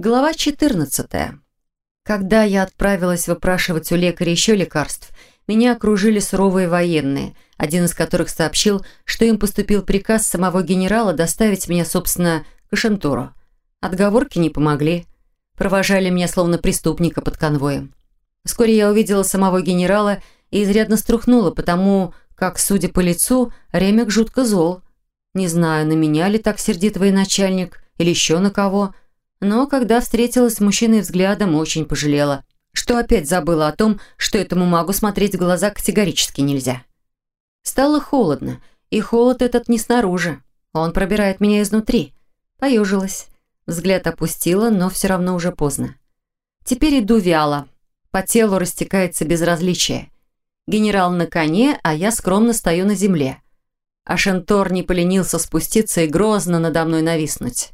Глава 14. Когда я отправилась выпрашивать у лекаря еще лекарств, меня окружили суровые военные, один из которых сообщил, что им поступил приказ самого генерала доставить меня, собственно, к Ашентуру. Отговорки не помогли. Провожали меня словно преступника под конвоем. Вскоре я увидела самого генерала и изрядно струхнула, потому как, судя по лицу, Ремик жутко зол. Не знаю, на меня ли так сердит военачальник или еще на кого – но когда встретилась с мужчиной взглядом, очень пожалела, что опять забыла о том, что этому магу смотреть в глаза категорически нельзя. Стало холодно, и холод этот не снаружи, он пробирает меня изнутри. Поежилась, взгляд опустила, но все равно уже поздно. Теперь иду вяло, по телу растекается безразличие. Генерал на коне, а я скромно стою на земле. А Шентор не поленился спуститься и грозно надо мной нависнуть.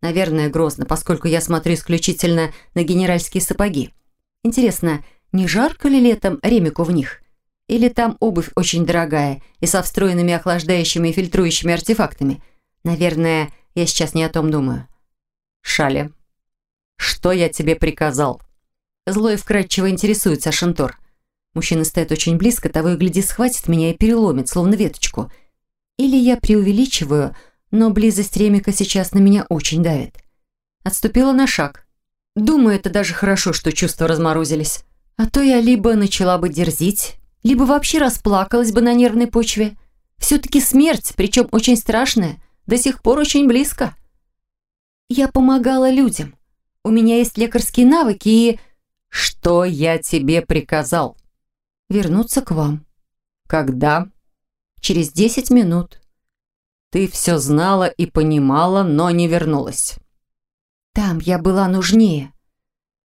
Наверное, грозно, поскольку я смотрю исключительно на генеральские сапоги. Интересно, не жарко ли летом Ремику в них? Или там обувь очень дорогая и со встроенными охлаждающими и фильтрующими артефактами? Наверное, я сейчас не о том думаю. Шали, что я тебе приказал? Злой вкрадчиво интересуется Шантор. Мужчина стоит очень близко, того и гляди схватит меня и переломит, словно веточку. Или я преувеличиваю, но близость Ремика сейчас на меня очень давит. Отступила на шаг. Думаю, это даже хорошо, что чувства разморозились. А то я либо начала бы дерзить, либо вообще расплакалась бы на нервной почве. Все-таки смерть, причем очень страшная, до сих пор очень близко. Я помогала людям. У меня есть лекарские навыки и... Что я тебе приказал? Вернуться к вам. Когда? Через десять минут. Ты все знала и понимала, но не вернулась. Там я была нужнее.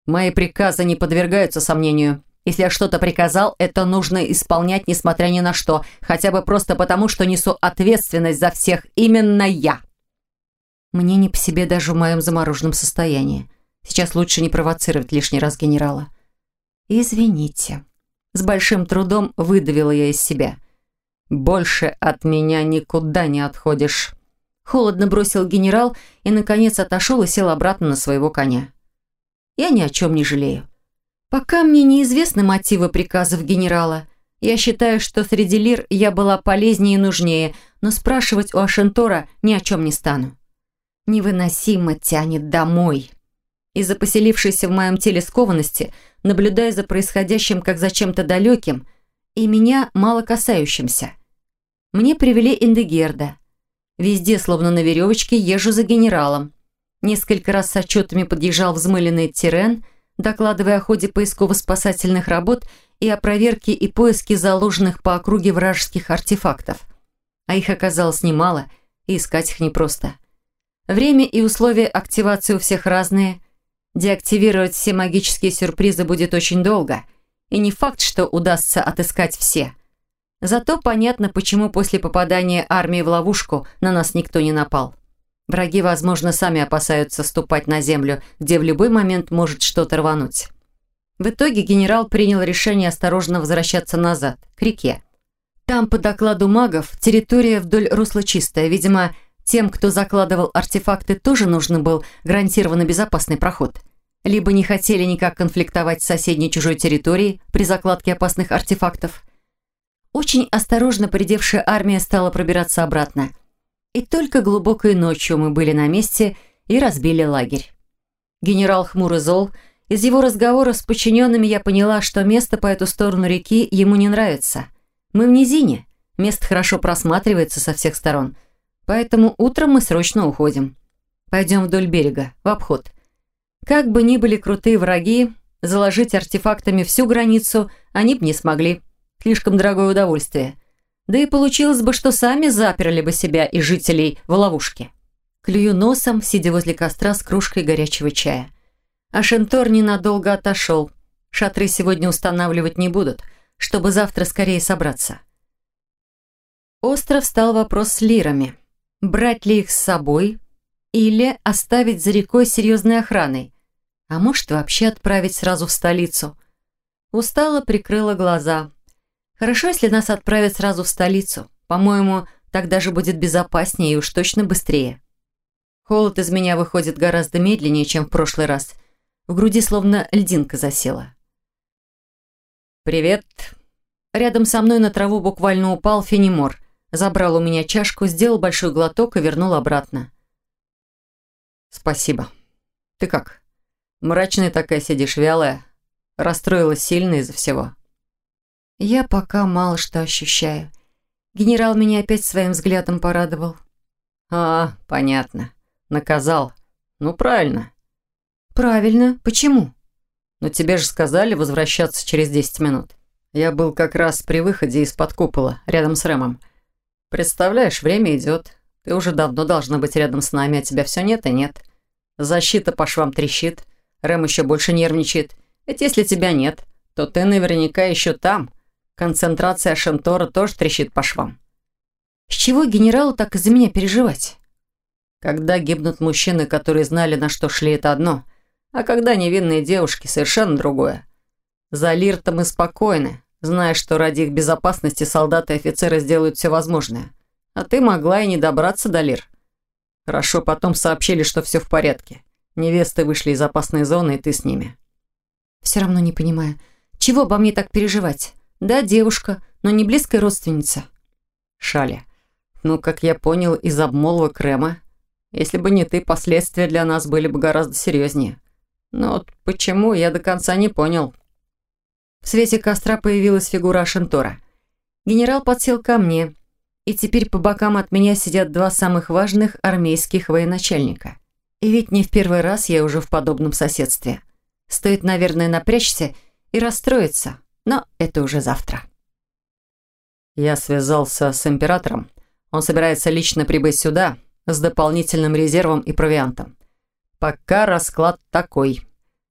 Мои приказы не подвергаются сомнению. Если я что-то приказал, это нужно исполнять, несмотря ни на что, хотя бы просто потому, что несу ответственность за всех именно я. Мне не по себе даже в моем замороженном состоянии. Сейчас лучше не провоцировать лишний раз генерала. Извините. С большим трудом выдавила я из себя. «Больше от меня никуда не отходишь». Холодно бросил генерал и, наконец, отошел и сел обратно на своего коня. Я ни о чем не жалею. Пока мне неизвестны мотивы приказов генерала. Я считаю, что среди лир я была полезнее и нужнее, но спрашивать у Ашентора ни о чем не стану. Невыносимо тянет домой. Из-за поселившейся в моем теле скованности, наблюдая за происходящим как за чем-то далеким, и меня мало касающимся. Мне привели Индегерда. Везде, словно на веревочке, езжу за генералом. Несколько раз с отчетами подъезжал взмыленный Тирен, докладывая о ходе поисково-спасательных работ и о проверке и поиске заложенных по округе вражеских артефактов. А их оказалось немало, и искать их непросто. Время и условия активации у всех разные. Деактивировать все магические сюрпризы будет очень долго – и не факт, что удастся отыскать все. Зато понятно, почему после попадания армии в ловушку на нас никто не напал. Враги, возможно, сами опасаются ступать на землю, где в любой момент может что-то рвануть. В итоге генерал принял решение осторожно возвращаться назад, к реке. Там, по докладу магов, территория вдоль русла чистая. Видимо, тем, кто закладывал артефакты, тоже нужен был гарантированно безопасный проход – либо не хотели никак конфликтовать с соседней чужой территорией при закладке опасных артефактов. Очень осторожно придевшая армия стала пробираться обратно. И только глубокой ночью мы были на месте и разбили лагерь. Генерал хмурый зол. Из его разговора с подчиненными я поняла, что место по эту сторону реки ему не нравится. Мы в низине. Место хорошо просматривается со всех сторон. Поэтому утром мы срочно уходим. Пойдем вдоль берега, в обход. Как бы ни были крутые враги, заложить артефактами всю границу они бы не смогли. Слишком дорогое удовольствие. Да и получилось бы, что сами заперли бы себя и жителей в ловушке. Клюю носом, сидя возле костра с кружкой горячего чая. А Шентор ненадолго отошел. Шатры сегодня устанавливать не будут, чтобы завтра скорее собраться. Остро встал вопрос с лирами. Брать ли их с собой или оставить за рекой серьезной охраной? А может, вообще отправить сразу в столицу? Устала, прикрыла глаза. Хорошо, если нас отправят сразу в столицу. По-моему, так даже будет безопаснее и уж точно быстрее. Холод из меня выходит гораздо медленнее, чем в прошлый раз. В груди словно льдинка засела. «Привет». Рядом со мной на траву буквально упал Фенимор. Забрал у меня чашку, сделал большой глоток и вернул обратно. «Спасибо. Ты как? Мрачная такая сидишь, вялая. Расстроилась сильно из-за всего». «Я пока мало что ощущаю. Генерал меня опять своим взглядом порадовал». «А, понятно. Наказал. Ну, правильно. Правильно. Почему? Но тебе же сказали возвращаться через 10 минут. Я был как раз при выходе из-под купола, рядом с Рэмом. Представляешь, время идет. Ты уже давно должна быть рядом с нами, а тебя все нет и нет. Защита по швам трещит. Рэм еще больше нервничает. Ведь если тебя нет, то ты наверняка еще там. Концентрация Шентора тоже трещит по швам. С чего генералу так из-за меня переживать? Когда гибнут мужчины, которые знали, на что шли, это одно. А когда невинные девушки, совершенно другое. За Лирта мы спокойны, зная, что ради их безопасности солдаты и офицеры сделают все возможное. А ты могла и не добраться до Лир. Хорошо, потом сообщили, что все в порядке. Невесты вышли из опасной зоны, и ты с ними. Все равно не понимаю, чего обо мне так переживать? Да, девушка, но не близкая родственница. Шали, ну, как я понял из обмолвок Рема, если бы не ты, последствия для нас были бы гораздо серьезнее. Но вот почему, я до конца не понял. В свете костра появилась фигура Ашентора. Генерал подсел ко мне, и теперь по бокам от меня сидят два самых важных армейских военачальника. И ведь не в первый раз я уже в подобном соседстве. Стоит, наверное, напрячься и расстроиться, но это уже завтра. Я связался с императором. Он собирается лично прибыть сюда, с дополнительным резервом и провиантом. Пока расклад такой.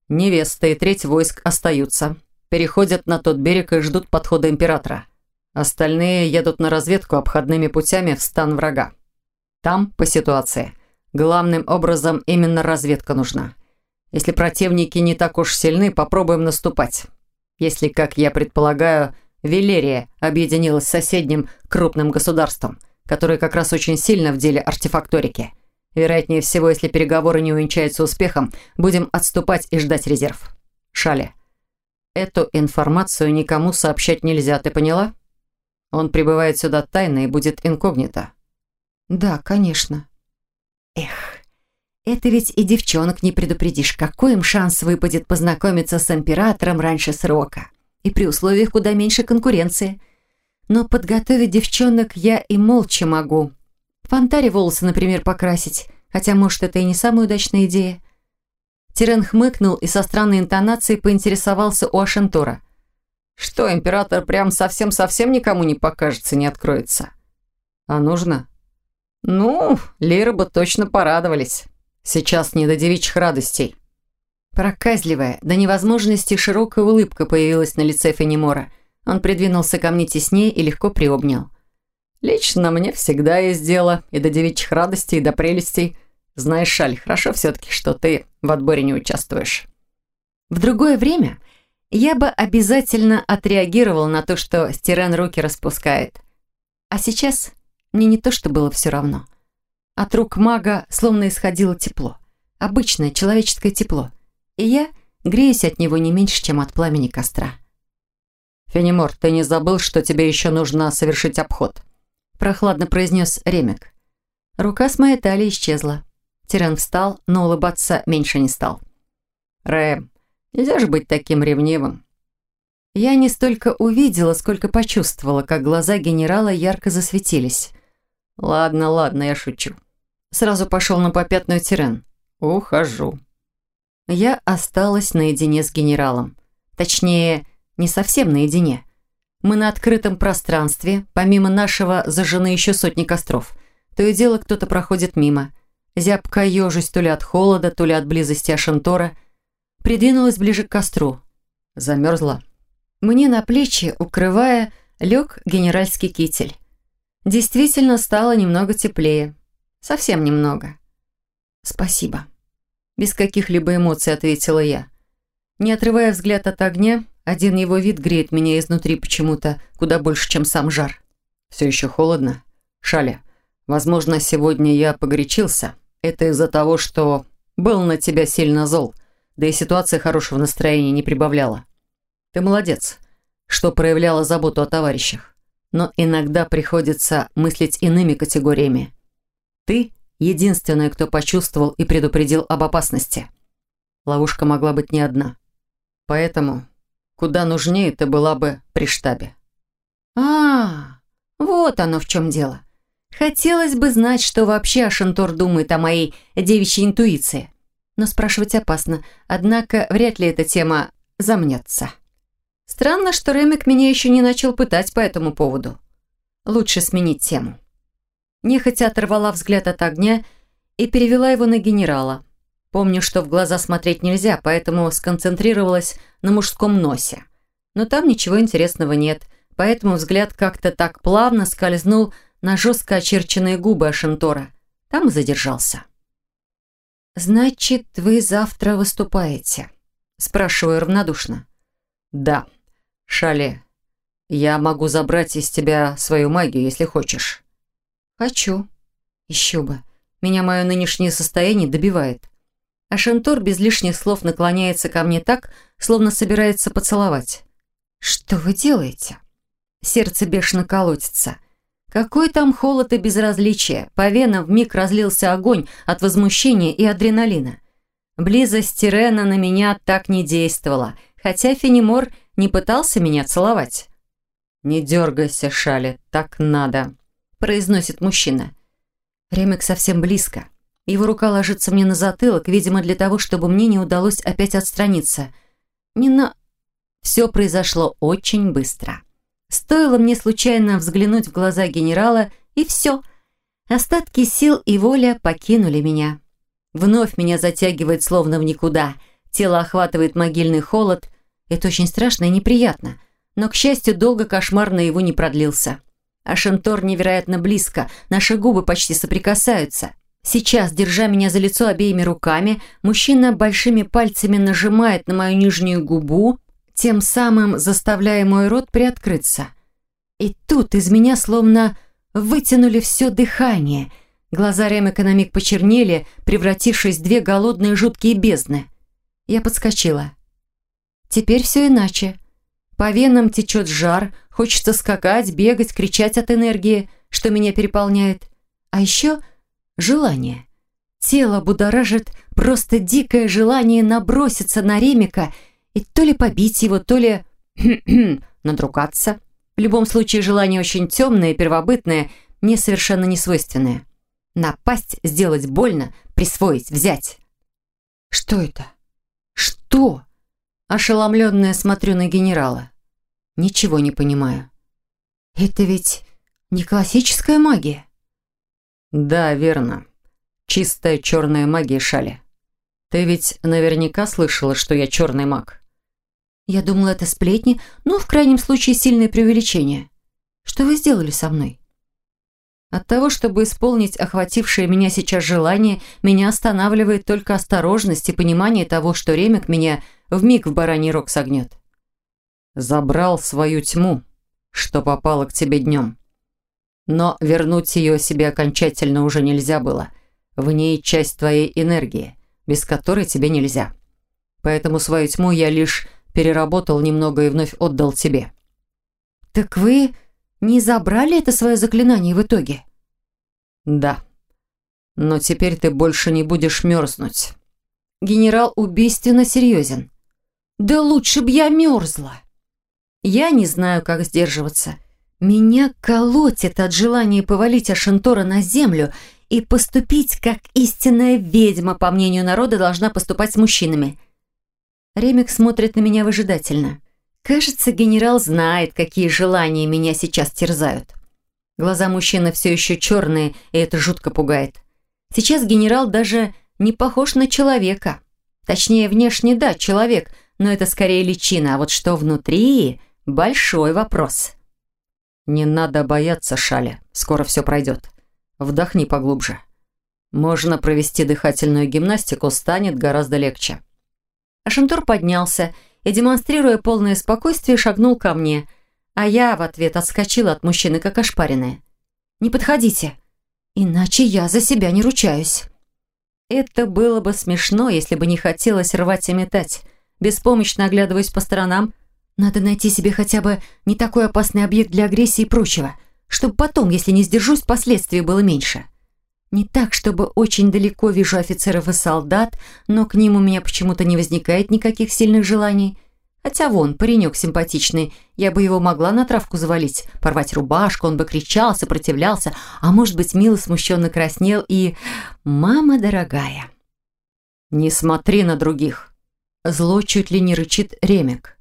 Невеста и треть войск остаются, переходят на тот берег и ждут подхода императора. Остальные едут на разведку обходными путями в стан врага. Там, по ситуации, главным образом именно разведка нужна. Если противники не так уж сильны, попробуем наступать. Если, как я предполагаю, Велерия объединилась с соседним крупным государством – который как раз очень сильно в деле артефакторики. Вероятнее всего, если переговоры не увенчаются успехом, будем отступать и ждать резерв. Шали, эту информацию никому сообщать нельзя, ты поняла? Он прибывает сюда тайно и будет инкогнито. Да, конечно. Эх, это ведь и девчонок не предупредишь, какой им шанс выпадет познакомиться с императором раньше срока. И при условиях куда меньше конкуренции – но подготовить девчонок я и молча могу. В фонтаре волосы, например, покрасить, хотя, может, это и не самая удачная идея. Тирен хмыкнул и со странной интонацией поинтересовался у Ашентора. «Что, император прям совсем-совсем никому не покажется, не откроется?» «А нужно?» «Ну, Лиры бы точно порадовались. Сейчас не до девичьих радостей». Проказливая, до невозможности широкая улыбка появилась на лице Фенимора – он придвинулся ко мне теснее и легко приобнял. «Лично мне всегда есть дело, и до девичьих радостей, и до прелестей. Знаешь, Шаль, хорошо все-таки, что ты в отборе не участвуешь». В другое время я бы обязательно отреагировал на то, что Стирен руки распускает. А сейчас мне не то, что было все равно. От рук мага словно исходило тепло. Обычное человеческое тепло. И я греюсь от него не меньше, чем от пламени костра. «Фенимор, ты не забыл, что тебе еще нужно совершить обход?» Прохладно произнес Ремик. Рука с моей талии исчезла. Тирен встал, но улыбаться меньше не стал. «Рэм, нельзя же быть таким ревнивым». Я не столько увидела, сколько почувствовала, как глаза генерала ярко засветились. «Ладно, ладно, я шучу». Сразу пошел на попятную Тирен. «Ухожу». Я осталась наедине с генералом. Точнее, не совсем наедине. Мы на открытом пространстве, помимо нашего зажжены еще сотни костров. То и дело кто-то проходит мимо. Зябко ежусь то ли от холода, то ли от близости Ашентора. Придвинулась ближе к костру. Замерзла. Мне на плечи, укрывая, лег генеральский китель. Действительно стало немного теплее. Совсем немного. «Спасибо». Без каких-либо эмоций ответила я. Не отрывая взгляд от огня, один его вид греет меня изнутри почему-то куда больше, чем сам жар. Все еще холодно. Шаля, возможно, сегодня я погорячился Это из-за того, что был на тебя сильно зол, да и ситуация хорошего настроения не прибавляла. Ты молодец, что проявляла заботу о товарищах. Но иногда приходится мыслить иными категориями. Ты – единственная, кто почувствовал и предупредил об опасности. Ловушка могла быть не одна. Поэтому куда нужнее ты была бы при штабе. а, вот оно в чем дело. Хотелось бы знать, что вообще Ашантор думает о моей девичьей интуиции. Но спрашивать опасно, однако вряд ли эта тема замнется. Странно, что Ремик меня еще не начал пытать по этому поводу. Лучше сменить тему. Нехотя оторвала взгляд от огня и перевела его на генерала. Помню, что в глаза смотреть нельзя, поэтому сконцентрировалась на мужском носе. Но там ничего интересного нет, поэтому взгляд как-то так плавно скользнул на жестко очерченные губы Ашентора. Там и задержался. «Значит, вы завтра выступаете?» Спрашиваю равнодушно. «Да. Шали, я могу забрать из тебя свою магию, если хочешь». «Хочу. Еще бы. Меня мое нынешнее состояние добивает». А Шентор без лишних слов наклоняется ко мне так, словно собирается поцеловать. «Что вы делаете?» Сердце бешено колотится. Какой там холод и безразличие. По венам вмиг разлился огонь от возмущения и адреналина. Близость Тирена на меня так не действовала, хотя Фенимор не пытался меня целовать. «Не дергайся, Шали, так надо», – произносит мужчина. Ремик совсем близко. Его рука ложится мне на затылок, видимо, для того, чтобы мне не удалось опять отстраниться. Не на... Все произошло очень быстро. Стоило мне случайно взглянуть в глаза генерала, и все. Остатки сил и воля покинули меня. Вновь меня затягивает словно в никуда. Тело охватывает могильный холод. Это очень страшно и неприятно. Но, к счастью, долго кошмар на его не продлился. А Шентор невероятно близко. Наши губы почти соприкасаются. Сейчас, держа меня за лицо обеими руками, мужчина большими пальцами нажимает на мою нижнюю губу, тем самым заставляя мой рот приоткрыться. И тут из меня словно вытянули все дыхание. Глаза Ремека на миг почернели, превратившись в две голодные жуткие бездны. Я подскочила. Теперь все иначе. По венам течет жар, хочется скакать, бегать, кричать от энергии, что меня переполняет. А еще желание. Тело будоражит просто дикое желание наброситься на Ремика и то ли побить его, то ли надругаться. В любом случае, желание очень темное первобытное, мне совершенно не свойственное. Напасть, сделать больно, присвоить, взять. Что это? Что? Ошеломленная смотрю на генерала. Ничего не понимаю. Это ведь не классическая магия. Да, верно. Чистая черная магия Шали. Ты ведь наверняка слышала, что я черный маг. Я думала, это сплетни, но в крайнем случае сильное преувеличение. Что вы сделали со мной? От того, чтобы исполнить охватившее меня сейчас желание, меня останавливает только осторожность и понимание того, что Ремик меня вмиг в бараний рог согнет. Забрал свою тьму, что попало к тебе днем. Но вернуть ее себе окончательно уже нельзя было. В ней часть твоей энергии, без которой тебе нельзя. Поэтому свою тьму я лишь переработал немного и вновь отдал тебе». «Так вы не забрали это свое заклинание в итоге?» «Да. Но теперь ты больше не будешь мерзнуть». Генерал убийственно серьезен. «Да лучше б я мерзла!» Я не знаю, как сдерживаться. Меня колотит от желания повалить Ашентора на землю и поступить, как истинная ведьма, по мнению народа, должна поступать с мужчинами. Ремик смотрит на меня выжидательно. Кажется, генерал знает, какие желания меня сейчас терзают. Глаза мужчины все еще черные, и это жутко пугает. Сейчас генерал даже не похож на человека. Точнее, внешне да, человек, но это скорее личина, а вот что внутри – большой вопрос. «Не надо бояться, Шаля, скоро все пройдет. Вдохни поглубже. Можно провести дыхательную гимнастику, станет гораздо легче». Ашантур поднялся и, демонстрируя полное спокойствие, шагнул ко мне, а я в ответ отскочила от мужчины, как ошпаренная. «Не подходите, иначе я за себя не ручаюсь». Это было бы смешно, если бы не хотелось рвать и метать. Беспомощно оглядываясь по сторонам, надо найти себе хотя бы не такой опасный объект для агрессии и прочего, чтобы потом, если не сдержусь, последствий было меньше. Не так, чтобы очень далеко вижу офицеров и солдат, но к ним у меня почему-то не возникает никаких сильных желаний. Хотя вон, паренек симпатичный, я бы его могла на травку завалить, порвать рубашку, он бы кричал, сопротивлялся, а может быть, мило смущенно краснел и... «Мама дорогая!» «Не смотри на других!» Зло чуть ли не рычит Ремик.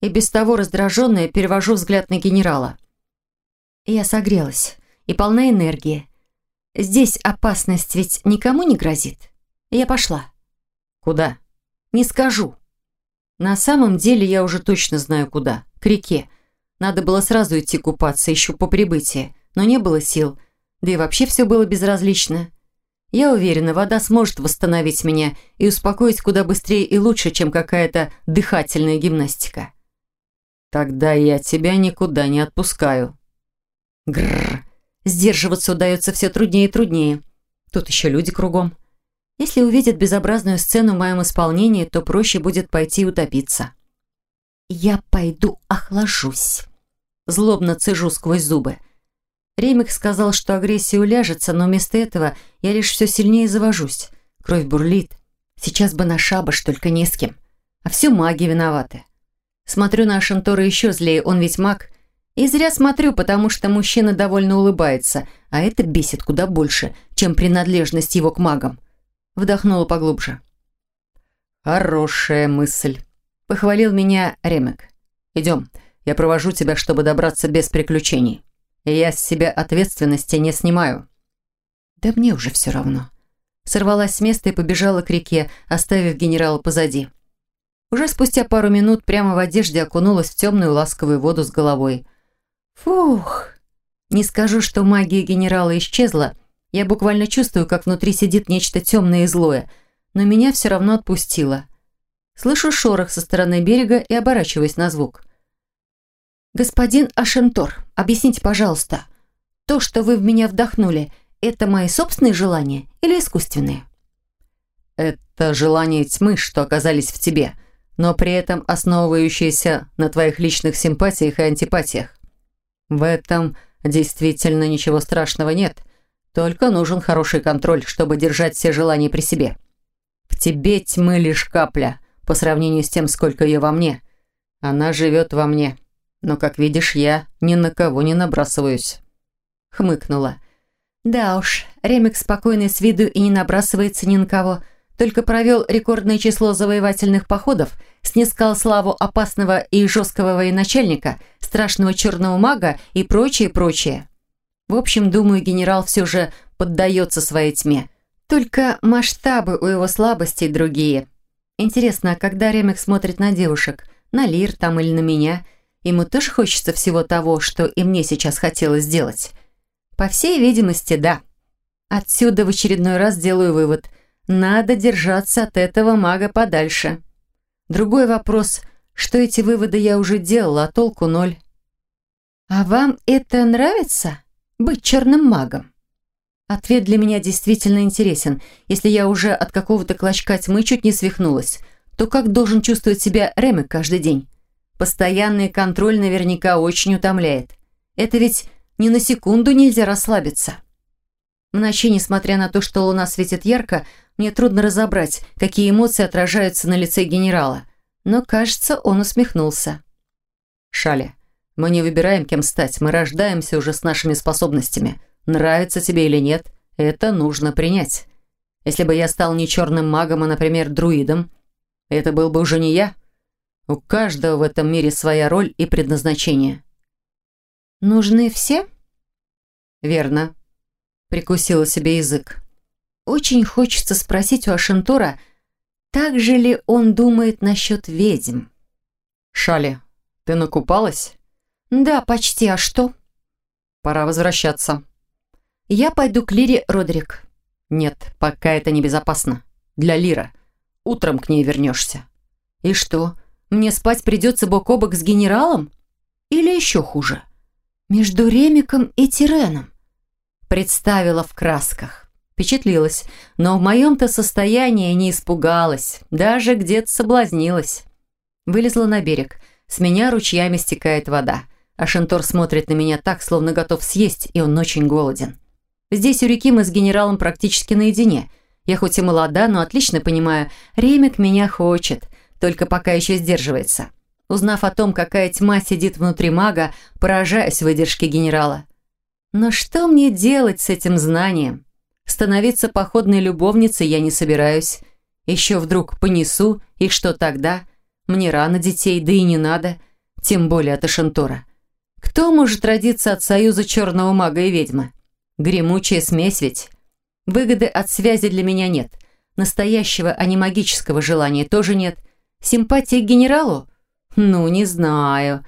И без того раздраженная перевожу взгляд на генерала. Я согрелась и полна энергии. Здесь опасность ведь никому не грозит. Я пошла. Куда? Не скажу. На самом деле я уже точно знаю куда. К реке. Надо было сразу идти купаться, еще по прибытии. Но не было сил. Да и вообще все было безразлично. Я уверена, вода сможет восстановить меня и успокоить куда быстрее и лучше, чем какая-то дыхательная гимнастика. Тогда я тебя никуда не отпускаю. Грррр. Сдерживаться удается все труднее и труднее. Тут еще люди кругом. Если увидят безобразную сцену в моем исполнении, то проще будет пойти утопиться. «Я пойду охлажусь», – злобно цежу сквозь зубы. Ремик сказал, что агрессия уляжется, но вместо этого я лишь все сильнее завожусь. Кровь бурлит. Сейчас бы на шабаш, только не с кем. А все маги виноваты. Смотрю на Шантора еще злее, он ведь маг – и зря смотрю, потому что мужчина довольно улыбается, а это бесит куда больше, чем принадлежность его к магам. Вдохнула поглубже. «Хорошая мысль», — похвалил меня Ремек. «Идем, я провожу тебя, чтобы добраться без приключений. Я с себя ответственности не снимаю». «Да мне уже все равно». Сорвалась с места и побежала к реке, оставив генерала позади. Уже спустя пару минут прямо в одежде окунулась в темную ласковую воду с головой. Фух. Не скажу, что магия генерала исчезла. Я буквально чувствую, как внутри сидит нечто темное и злое, но меня все равно отпустило. Слышу шорох со стороны берега и оборачиваюсь на звук. «Господин Ашентор, объясните, пожалуйста, то, что вы в меня вдохнули, это мои собственные желания или искусственные?» «Это желания тьмы, что оказались в тебе, но при этом основывающиеся на твоих личных симпатиях и антипатиях. В этом действительно ничего страшного нет. Только нужен хороший контроль, чтобы держать все желания при себе. В тебе тьмы лишь капля, по сравнению с тем, сколько ее во мне. Она живет во мне. Но, как видишь, я ни на кого не набрасываюсь. Хмыкнула. Да уж, Ремик спокойный с виду и не набрасывается ни на кого. Только провел рекордное число завоевательных походов, снискал славу опасного и жесткого военачальника – страшного черного мага и прочее, прочее. В общем, думаю, генерал все же поддается своей тьме. Только масштабы у его слабостей другие. Интересно, а когда Ремик смотрит на девушек, на Лир там или на меня, ему тоже хочется всего того, что и мне сейчас хотелось сделать? По всей видимости, да. Отсюда в очередной раз делаю вывод. Надо держаться от этого мага подальше. Другой вопрос, что эти выводы я уже делала, а толку ноль. «А вам это нравится? Быть черным магом?» Ответ для меня действительно интересен. Если я уже от какого-то клочка тьмы чуть не свихнулась, то как должен чувствовать себя Ремек каждый день? Постоянный контроль наверняка очень утомляет. Это ведь ни на секунду нельзя расслабиться. В ночи, несмотря на то, что луна светит ярко, мне трудно разобрать, какие эмоции отражаются на лице генерала. Но, кажется, он усмехнулся. «Шаля, мы не выбираем, кем стать, мы рождаемся уже с нашими способностями. Нравится тебе или нет, это нужно принять. Если бы я стал не черным магом, а, например, друидом, это был бы уже не я. У каждого в этом мире своя роль и предназначение. Нужны все? Верно. Прикусила себе язык. Очень хочется спросить у Ашентура, так же ли он думает насчет ведьм? Шали, ты накупалась? «Да, почти. А что?» «Пора возвращаться». «Я пойду к Лире Родрик». «Нет, пока это небезопасно. Для Лира. Утром к ней вернешься». «И что, мне спать придется бок о бок с генералом? Или еще хуже? Между Ремиком и Тиреном?» Представила в красках. Впечатлилась, но в моем-то состоянии не испугалась, даже где-то соблазнилась. Вылезла на берег. С меня ручьями стекает вода. А Шентор смотрит на меня так, словно готов съесть, и он очень голоден. Здесь у реки мы с генералом практически наедине. Я хоть и молода, но отлично понимаю, Ремик меня хочет, только пока еще сдерживается. Узнав о том, какая тьма сидит внутри мага, поражаюсь выдержке генерала. Но что мне делать с этим знанием? Становиться походной любовницей я не собираюсь. Еще вдруг понесу, и что тогда? Мне рано детей, да и не надо. Тем более от Ашентора. Кто может родиться от союза черного мага и ведьмы? Гремучая смесь ведь. Выгоды от связи для меня нет. Настоящего, а не магического желания тоже нет. Симпатии к генералу? Ну, не знаю.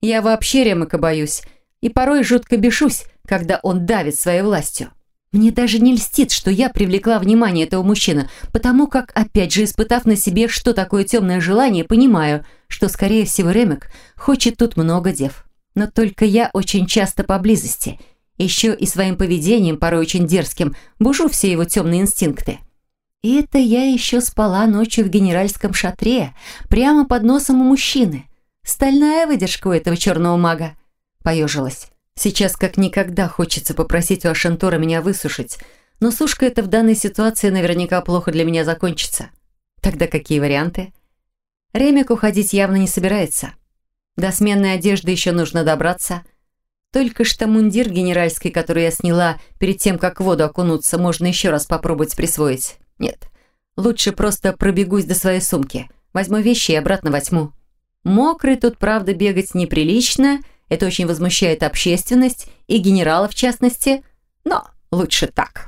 Я вообще Ремака боюсь. И порой жутко бешусь, когда он давит своей властью. Мне даже не льстит, что я привлекла внимание этого мужчины, потому как, опять же, испытав на себе, что такое темное желание, понимаю, что, скорее всего, Ремек хочет тут много дев. Но только я очень часто поблизости. Еще и своим поведением, порой очень дерзким, бужу все его темные инстинкты. И это я еще спала ночью в генеральском шатре, прямо под носом у мужчины. Стальная выдержка у этого черного мага. Поежилась. Сейчас как никогда хочется попросить у Ашентора меня высушить, но сушка эта в данной ситуации наверняка плохо для меня закончится. Тогда какие варианты? Ремик уходить явно не собирается. До сменной одежды еще нужно добраться. Только что мундир генеральский, который я сняла перед тем, как в воду окунуться, можно еще раз попробовать присвоить. Нет, лучше просто пробегусь до своей сумки. Возьму вещи и обратно возьму. Мокрый тут, правда, бегать неприлично. Это очень возмущает общественность и генерала в частности. Но лучше так.